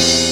Bye.